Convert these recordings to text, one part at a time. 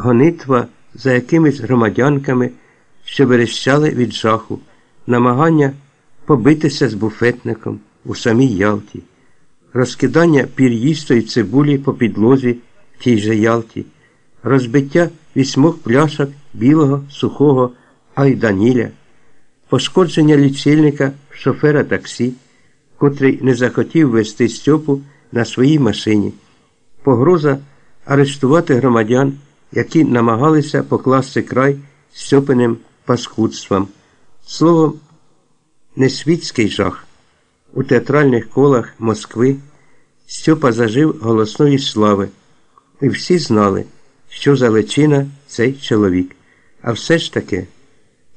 гонитва за якимись громадянками, що верещали від жаху, намагання побитися з буфетником у самій Ялті, розкидання пір'їстої цибулі по підлозі в тій же Ялті, розбиття вісьмох пляшок білого сухого айданіля, пошкодження лічильника шофера таксі, котрий не захотів вести Стьопу на своїй машині, погроза арештувати громадян, які намагалися покласти край Стьопиним паскудствам. Словом, несвітський жах. У театральних колах Москви Стьопа зажив голосної слави, і всі знали, що за личина цей чоловік. А все ж таки,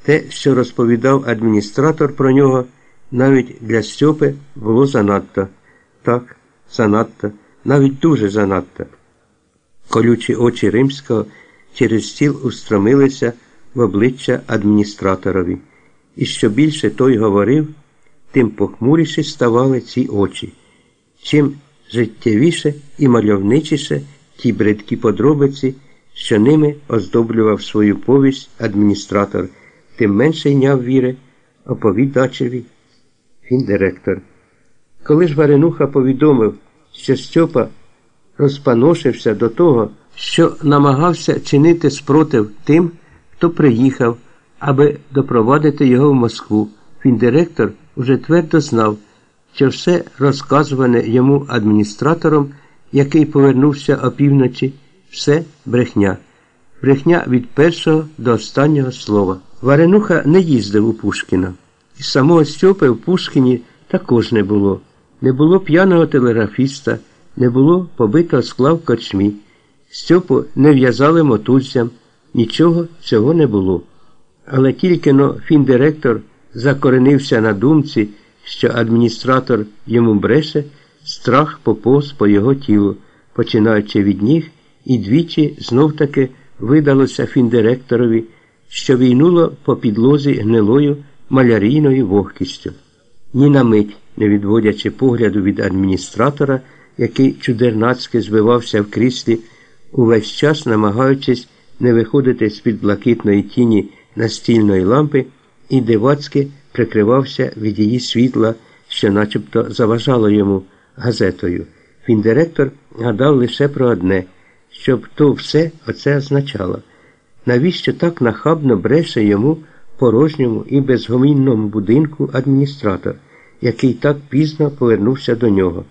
те, що розповідав адміністратор про нього, навіть для Стьопи було занадто. Так, занадто, навіть дуже занадто. Колючі очі римського через стіл устромилися в обличчя адміністраторові. І що більше той говорив, тим похмуріші ставали ці очі. Чим життєвіше і мальовничіше ті бридкі подробиці, що ними оздоблював свою повість адміністратор, тим менше йняв віри оповідачеві фіндиректор. Коли ж Варенуха повідомив, що Стьопа розпаношився до того, що намагався чинити спротив тим, хто приїхав, аби допровадити його в Москву, фіндиректор уже твердо знав, що все розказуване йому адміністратором, який повернувся опівночі, все брехня. Брехня від першого до останнього слова. Варенуха не їздив у Пушкіна. І самого Стьопи в Пушкіні також не було. Не було п'яного телеграфіста, не було побитого скла в корчмі. Стьопу не в'язали мотузцям, нічого цього не було. Але тільки но фіндиректор закоренився на думці, що адміністратор йому бреше, страх поповз по його тілу, починаючи від ніг, і двічі знов таки видалося фіндиректорові, що війнуло по підлозі гнилою малярійною вогкістю. Ні на мить, не відводячи погляду від адміністратора, який чудернацьки звивався в кріслі, увесь час намагаючись не виходити з під блакитної тіні настільної лампи, і дивацьки прикривався від її світла, що начебто заважало йому газетою. Фіндиректор гадав лише про одне, щоб то все оце означало. Навіщо так нахабно бреше йому порожньому і безгомінному будинку адміністратор, який так пізно повернувся до нього,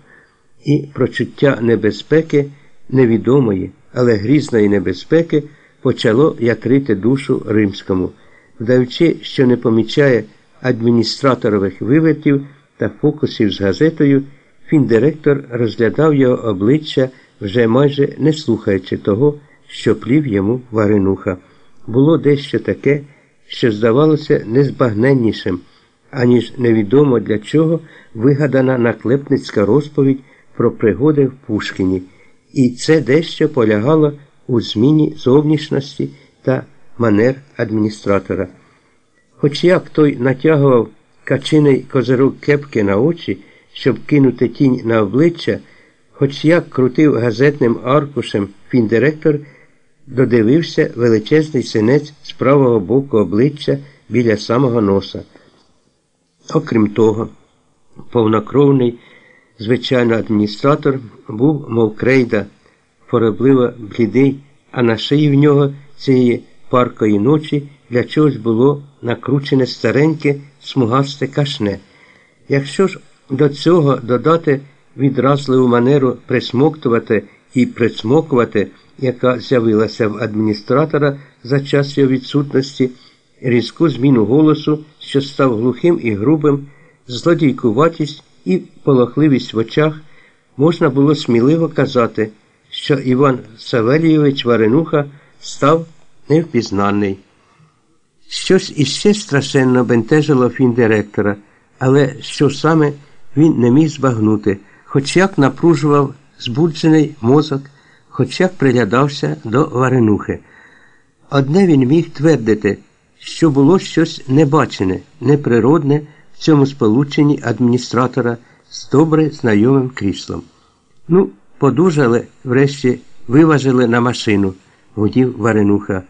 і прочуття небезпеки невідомої, але грізної небезпеки почало ятрити душу римському, вдаючи, що не помічає адміністраторових вивертів та фокусів з газетою, фіндиректор розглядав його обличчя, вже майже не слухаючи того, що плів йому варенуха. Було дещо таке, що здавалося незбагненнішим, аніж невідомо для чого вигадана наклепницька розповідь про пригоди в Пушкіні, і це дещо полягало у зміні зовнішності та манер адміністратора. Хоч як той натягував качиний козирок кепки на очі, щоб кинути тінь на обличчя, хоч як крутив газетним аркушем фіндиректор, додивився величезний синець з правого боку обличчя біля самого носа. Окрім того, повнокровний, звичайно, адміністратор був, мов крейда, поробливо блідий, а на шиї в нього цієї паркої ночі для чогось було накручене стареньке смугасте кашне. Якщо ж до цього додати відразливу манеру присмоктувати і присмокувати, яка з'явилася в адміністратора за час його відсутності, різку зміну голосу, що став глухим і грубим, злодійкуватість і полохливість в очах, можна було сміливо казати, що Іван Савелійович Варенуха став невпізнаний. Щось іще страшенно бентежило фіндиректора, але що саме він не міг збагнути, хоч як напружував збуджений мозок, хоч як приглядався до варенухи. Одне він міг твердити, що було щось небачене, неприродне в цьому сполученні адміністратора з добре знайомим кріслом. Ну, подужали, врешті виважили на машину. гудів Варенуха.